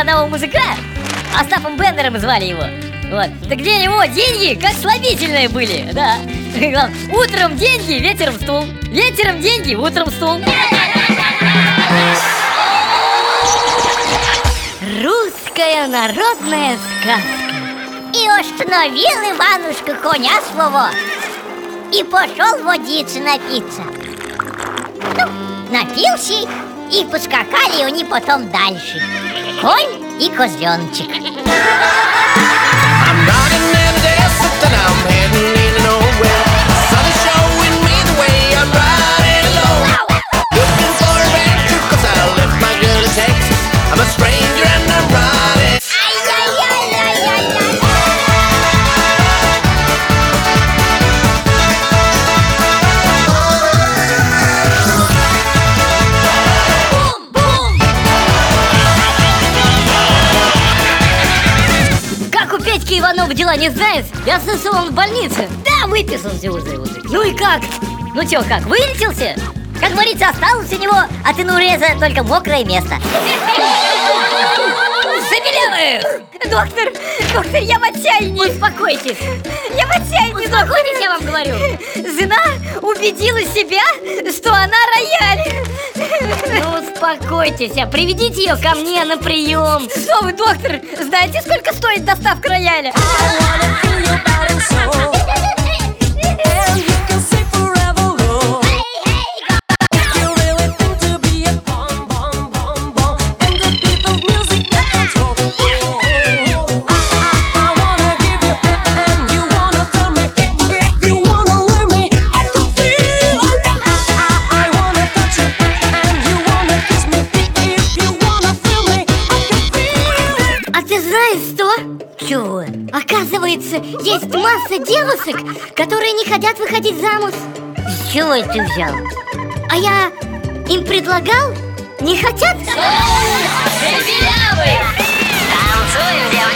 одного мужика, Остапом Бендером звали его. Вот. Так для него деньги как слабительные были, да. Утром деньги, вечером стул. Вечером деньги, утром стул. Русская народная сказка. И остановил Иванушка коня свого И пошел водицы напиться Ну, напился И поскакали они потом дальше. Конь и козленочек Иванова дела не знаешь? Я слышал, он в больнице. Да, выписался уже. уже. Ну и как? Ну чё, как, вылечился? Как говорится, осталось у него от инуреза только мокрое место. Забелевых! Доктор, доктор, я в отчаянии. Успокойтесь. Я в отчаянии, Успокойтесь, я вам говорю. Жена убедила себя, что она рояль. Ну, успокойтесь, а приведите ее ко мне на прием. Что вы, доктор, знаете, сколько стоит доставка рояля? Чего? Оказывается, есть масса девушек, которые не хотят выходить замуж С чего ты взял? А я им предлагал? Не хотят? Танцуем, девочки!